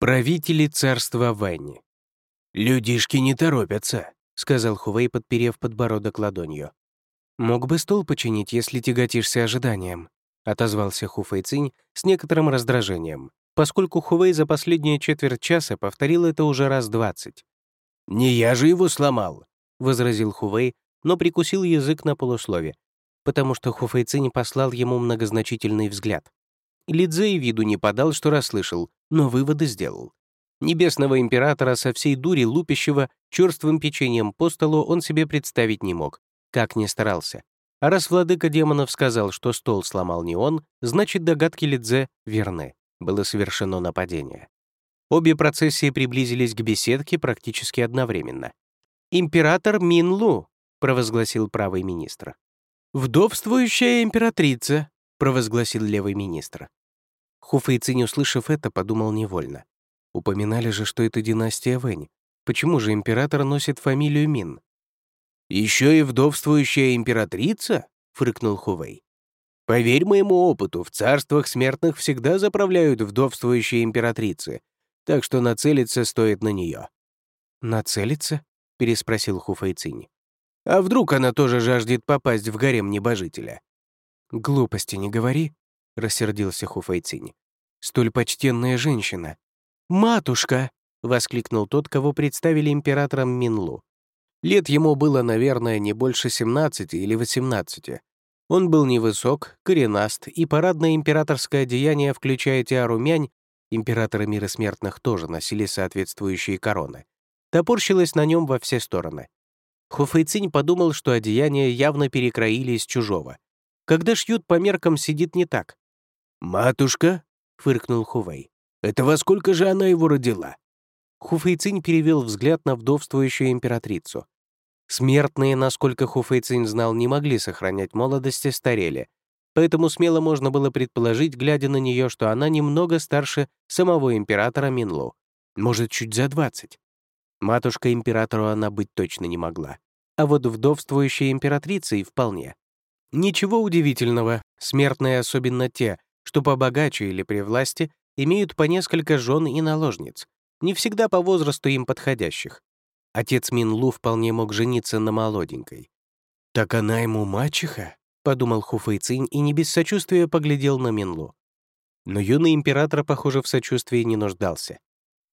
Правители царства Вэнни. «Людишки не торопятся», — сказал Хувей, подперев подбородок ладонью. «Мог бы стол починить, если тяготишься ожиданием», — отозвался Хуфэй Цинь с некоторым раздражением, поскольку Хувей за последние четверть часа повторил это уже раз двадцать. «Не я же его сломал», — возразил Хувей, но прикусил язык на полуслове, потому что Хуфэй Цинь послал ему многозначительный взгляд. Лидзе и виду не подал, что расслышал, но выводы сделал. Небесного императора со всей дури лупящего черствым печеньем по столу он себе представить не мог, как ни старался. А раз владыка демонов сказал, что стол сломал не он, значит, догадки Лидзе верны. Было совершено нападение. Обе процессии приблизились к беседке практически одновременно. «Император Минлу», — провозгласил правый министр. «Вдовствующая императрица», — провозгласил левый министр. Хуфэйцинь, услышав это, подумал невольно. Упоминали же, что это династия Вэнь. Почему же император носит фамилию Мин? «Еще и вдовствующая императрица?» — фрыкнул Хувей. «Поверь моему опыту, в царствах смертных всегда заправляют вдовствующие императрицы, так что нацелиться стоит на нее». «Нацелиться?» — переспросил Хуфейцинь. «А вдруг она тоже жаждет попасть в гарем небожителя?» «Глупости не говори», — рассердился Хуфейцинь. «Столь почтенная женщина, «Матушка!» — воскликнул тот, кого представили императором Минлу. Лет ему было, наверное, не больше 17 или 18. Он был невысок, коренаст, и парадное императорское одеяние, включая тиару мянь, императоры мира смертных тоже носили соответствующие короны, топорщилось на нем во все стороны. Хуфэйцинь подумал, что одеяние явно перекроили из чужого. Когда шьют по меркам, сидит не так. «Матушка?» — фыркнул Хувей. Это во сколько же она его родила?» Хуфэйцинь перевел взгляд на вдовствующую императрицу. Смертные, насколько Хуфэйцинь знал, не могли сохранять молодость и старели, поэтому смело можно было предположить, глядя на нее, что она немного старше самого императора Минлу, может, чуть за двадцать. Матушка императору она быть точно не могла, а вот вдовствующей императрицей вполне. Ничего удивительного, смертные, особенно те, что побогаче или при власти, имеют по несколько жен и наложниц, не всегда по возрасту им подходящих. Отец Минлу вполне мог жениться на молоденькой. «Так она ему мачеха?» — подумал Хуфэйцинь и не без сочувствия поглядел на Минлу. Но юный император, похоже, в сочувствии не нуждался.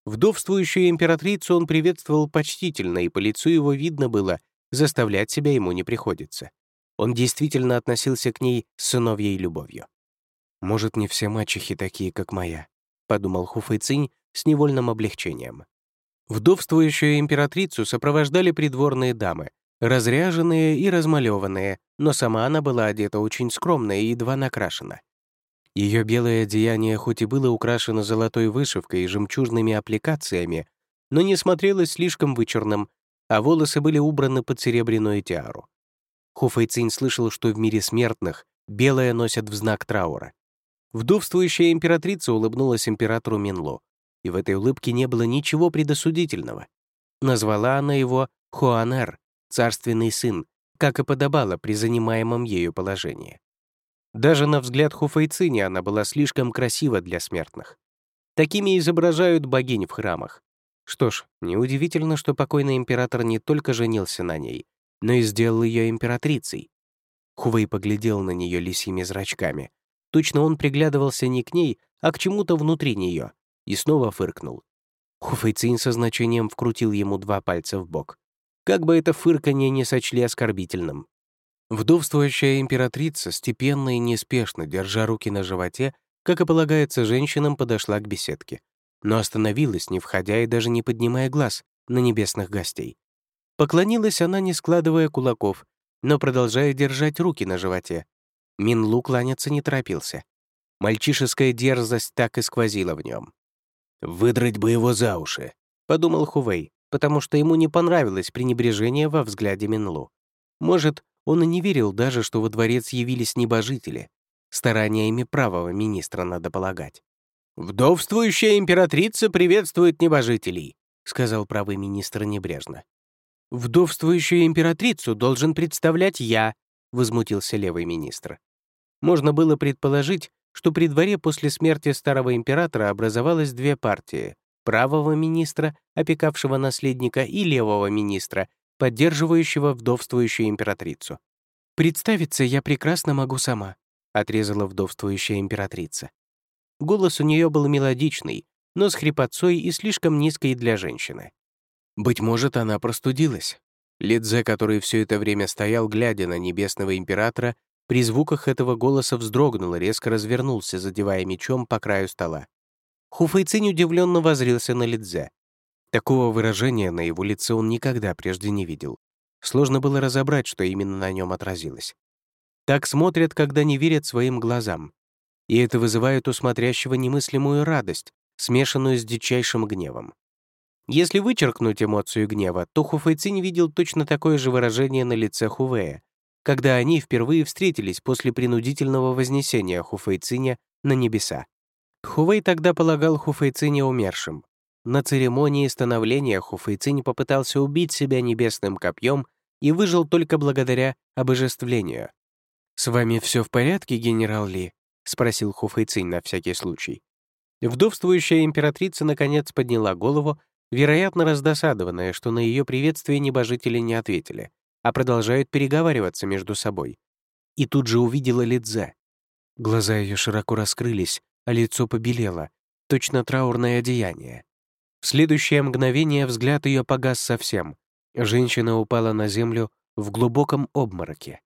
Вдовствующую императрицу он приветствовал почтительно, и по лицу его видно было, заставлять себя ему не приходится. Он действительно относился к ней с сыновьей любовью. Может, не все мачехи такие, как моя. — подумал Хуфэйцинь с невольным облегчением. Вдовствующую императрицу сопровождали придворные дамы, разряженные и размалеванные, но сама она была одета очень скромно и едва накрашена. Ее белое одеяние хоть и было украшено золотой вышивкой и жемчужными аппликациями, но не смотрелось слишком вычурным, а волосы были убраны под серебряную тиару. Хуфэйцинь слышал, что в мире смертных белое носят в знак траура. Вдовствующая императрица улыбнулась императору Минло, и в этой улыбке не было ничего предосудительного. Назвала она его Хуанер, царственный сын, как и подобало при занимаемом ею положении. Даже на взгляд Хуфайцини она была слишком красива для смертных. Такими изображают богинь в храмах. Что ж, неудивительно, что покойный император не только женился на ней, но и сделал ее императрицей. Хувей поглядел на нее лисьими зрачками, Точно он приглядывался не к ней, а к чему-то внутри нее, и снова фыркнул. Хуфэйцин со значением вкрутил ему два пальца в бок. Как бы это фырканье не сочли оскорбительным. Вдовствующая императрица, степенно и неспешно, держа руки на животе, как и полагается женщинам, подошла к беседке, но остановилась, не входя и даже не поднимая глаз на небесных гостей. Поклонилась она, не складывая кулаков, но продолжая держать руки на животе, Минлу кланяться не торопился. Мальчишеская дерзость так и сквозила в нем. «Выдрать бы его за уши», — подумал Хувей, потому что ему не понравилось пренебрежение во взгляде Минлу. Может, он и не верил даже, что во дворец явились небожители. Стараниями правого министра, надо полагать. «Вдовствующая императрица приветствует небожителей», — сказал правый министр небрежно. «Вдовствующую императрицу должен представлять я», — возмутился левый министр. Можно было предположить, что при дворе после смерти старого императора образовалось две партии правого министра, опекавшего наследника, и левого министра, поддерживающего вдовствующую императрицу. «Представиться я прекрасно могу сама», — отрезала вдовствующая императрица. Голос у нее был мелодичный, но с хрипотцой и слишком низкой для женщины. Быть может, она простудилась. Лидзе, который все это время стоял, глядя на небесного императора, при звуках этого голоса вздрогнул и резко развернулся, задевая мечом по краю стола. Хуфэйцинь удивленно возрился на Лидзе. Такого выражения на его лице он никогда прежде не видел. Сложно было разобрать, что именно на нем отразилось. Так смотрят, когда не верят своим глазам. И это вызывает у смотрящего немыслимую радость, смешанную с дичайшим гневом. Если вычеркнуть эмоцию гнева, то Хуфэйцинь видел точно такое же выражение на лице Хувея, когда они впервые встретились после принудительного вознесения Хуфэйциня на небеса. Хувей тогда полагал Хуфэйциня умершим. На церемонии становления Хуфэйцинь попытался убить себя небесным копьем и выжил только благодаря обожествлению. «С вами все в порядке, генерал Ли?» — спросил Хуфэйцинь на всякий случай. Вдовствующая императрица наконец подняла голову, вероятно, раздосадованная, что на ее приветствие небожители не ответили, а продолжают переговариваться между собой. И тут же увидела Лидзе. Глаза ее широко раскрылись, а лицо побелело, точно траурное одеяние. В следующее мгновение взгляд ее погас совсем. Женщина упала на землю в глубоком обмороке.